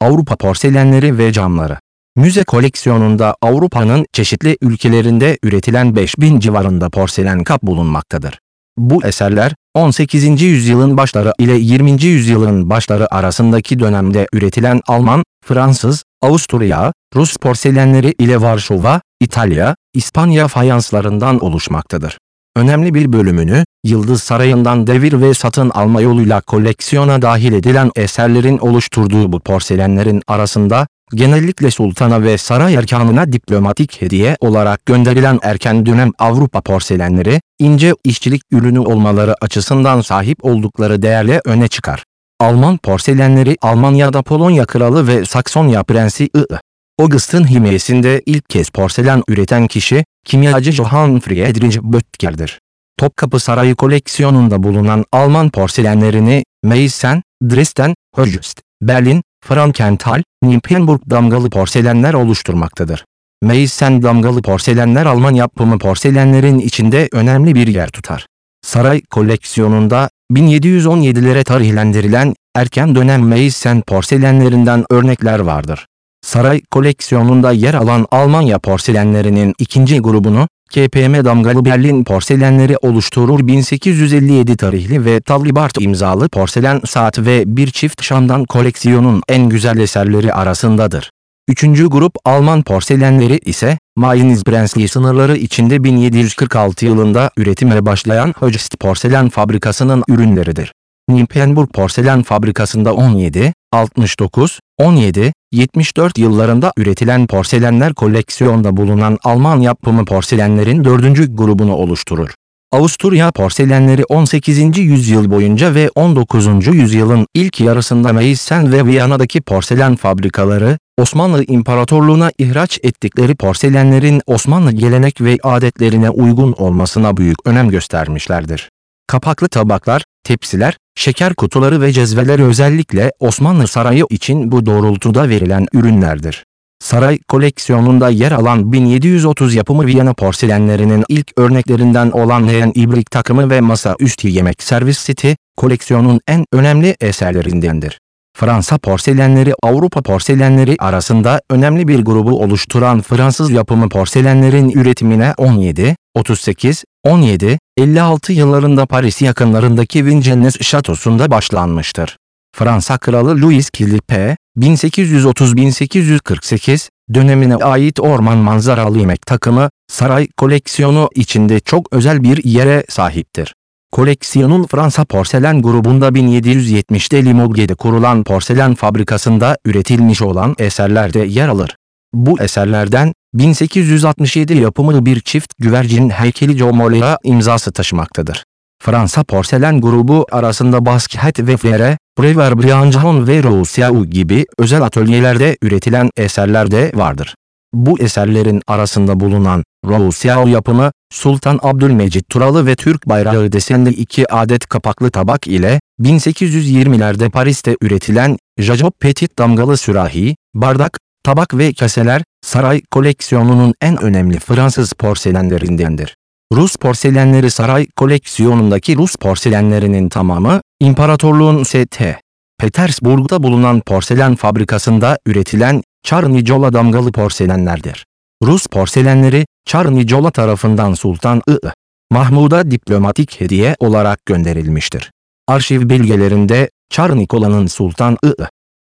Avrupa porselenleri ve camları. Müze koleksiyonunda Avrupa'nın çeşitli ülkelerinde üretilen 5000 civarında porselen kap bulunmaktadır. Bu eserler 18. yüzyılın başları ile 20. yüzyılın başları arasındaki dönemde üretilen Alman, Fransız, Avusturya, Rus porselenleri ile Varşova, İtalya, İspanya fayanslarından oluşmaktadır. Önemli bir bölümünü, Yıldız Sarayı'ndan devir ve satın alma yoluyla koleksiyona dahil edilen eserlerin oluşturduğu bu porselenlerin arasında, genellikle sultana ve saray erkanına diplomatik hediye olarak gönderilen erken dönem Avrupa porselenleri, ince işçilik ürünü olmaları açısından sahip oldukları değerle öne çıkar. Alman porselenleri Almanya'da Polonya Kralı ve Saksonya Prensi I. August'ın himayesinde ilk kez porselen üreten kişi, kimyacı Johann Friedrich Böttger'dir. Topkapı Sarayı koleksiyonunda bulunan Alman porselenlerini Meissen, Dresden, Höchst, Berlin, Frankenthal, Nymphenburg damgalı porselenler oluşturmaktadır. Meissen damgalı porselenler Alman yapımı porselenlerin içinde önemli bir yer tutar. Saray koleksiyonunda 1717'lere tarihlendirilen erken dönem Meissen porselenlerinden örnekler vardır. Saray koleksiyonunda yer alan Almanya porselenlerinin ikinci grubunu KPM damgalı Berlin porselenleri oluşturur 1857 tarihli ve Tallibart imzalı porselen saat ve bir çift şamdan koleksiyonun en güzel eserleri arasındadır. Üçüncü grup Alman porselenleri ise Mainz-Brensli sınırları içinde 1746 yılında üretime başlayan Höchst porselen fabrikasının ürünleridir. Nymphenburg porselen fabrikasında 17, 69, 17, 74 yıllarında üretilen porselenler koleksiyonda bulunan Alman yapımı porselenlerin dördüncü grubunu oluşturur. Avusturya porselenleri 18. yüzyıl boyunca ve 19. yüzyılın ilk yarısında Meissen ve Viyana'daki porselen fabrikaları, Osmanlı İmparatorluğu'na ihraç ettikleri porselenlerin Osmanlı gelenek ve adetlerine uygun olmasına büyük önem göstermişlerdir. Kapaklı tabaklar, tepsiler, şeker kutuları ve cezveler özellikle Osmanlı Sarayı için bu doğrultuda verilen ürünlerdir. Saray koleksiyonunda yer alan 1730 yapımı Viyana porselenlerinin ilk örneklerinden olan leğen ibrik takımı ve masa üstü yemek servis seti, koleksiyonun en önemli eserlerindendir. Fransa porselenleri Avrupa porselenleri arasında önemli bir grubu oluşturan Fransız yapımı porselenlerin üretimine 17, 38, 17, 56 yıllarında Paris yakınlarındaki Vincennes şatosunda başlanmıştır. Fransa Kralı Louis Philippe, 1830-1848 dönemine ait orman manzaralı yemek takımı, saray koleksiyonu içinde çok özel bir yere sahiptir. Koleksiyonun Fransa Porselen grubunda 1770'te Limoges'de kurulan porselen fabrikasında üretilmiş olan eserler de yer alır. Bu eserlerden 1867 yapımı bir çift güvercin heykeli Jomolea imzası taşımaktadır. Fransa Porselen grubu arasında Basquiat ve Frere, Brever Briançon ve Rousseau gibi özel atölyelerde üretilen eserler de vardır. Bu eserlerin arasında bulunan Rousseau yapımı Sultan Abdülmecit Turalı ve Türk bayrağı desenli iki adet kapaklı tabak ile 1820'lerde Paris'te üretilen Jacop Petit damgalı sürahi, bardak, tabak ve kaseler saray koleksiyonunun en önemli Fransız porselenlerindendir. Rus porselenleri saray koleksiyonundaki Rus porselenlerinin tamamı, İmparatorluğun St. Petersburg'da bulunan porselen fabrikasında üretilen Çarnicola damgalı porselenlerdir. Rus porselenleri Çarnicola tarafından Sultan I. Mahmud'a diplomatik hediye olarak gönderilmiştir. Arşiv belgelerinde Çarnikola'nın Sultan I.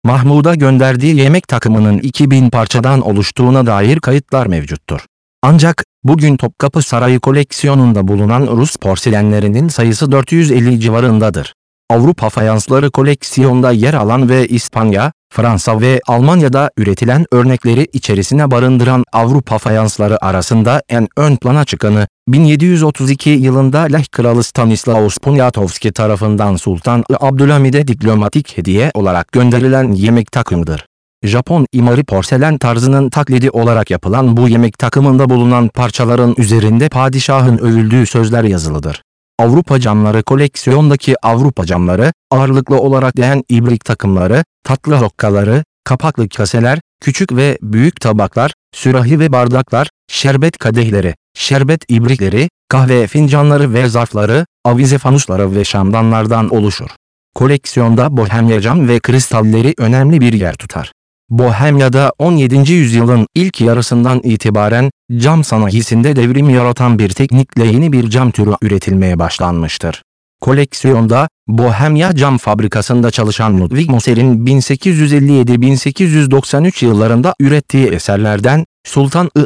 Mahmud'a gönderdiği yemek takımının 2000 parçadan oluştuğuna dair kayıtlar mevcuttur. Ancak bugün Topkapı Sarayı koleksiyonunda bulunan Rus porselenlerinin sayısı 450 civarındadır. Avrupa fayansları koleksiyonda yer alan ve İspanya, Fransa ve Almanya'da üretilen örnekleri içerisine barındıran Avrupa fayansları arasında en ön plana çıkanı, 1732 yılında Leh Kralı Stanislaus Poniatowski tarafından Sultan Abdülhamid'e diplomatik hediye olarak gönderilen yemek takımıdır. Japon imari porselen tarzının taklidi olarak yapılan bu yemek takımında bulunan parçaların üzerinde padişahın övüldüğü sözler yazılıdır. Avrupa camları koleksiyondaki Avrupa camları, ağırlıklı olarak değen ibrik takımları, tatlı hokkaları, kapaklı kaseler, küçük ve büyük tabaklar, sürahi ve bardaklar, şerbet kadehleri, şerbet ibrikleri, kahve fincanları ve zarfları, avize fanusları ve şamdanlardan oluşur. Koleksiyonda bohemya cam ve kristalleri önemli bir yer tutar. Bohemya'da 17. yüzyılın ilk yarısından itibaren cam sanayisinde devrim yaratan bir teknikle yeni bir cam türü üretilmeye başlanmıştır. Koleksiyonda Bohemya Cam Fabrikası'nda çalışan Ludwig Moser'in 1857-1893 yıllarında ürettiği eserlerden Sultan I.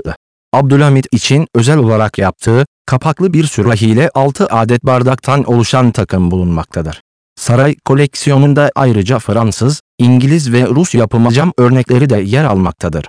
Abdülhamit için özel olarak yaptığı kapaklı bir sürahiyle 6 adet bardaktan oluşan takım bulunmaktadır. Saray koleksiyonunda ayrıca Fransız, İngiliz ve Rus yapımı cam örnekleri de yer almaktadır.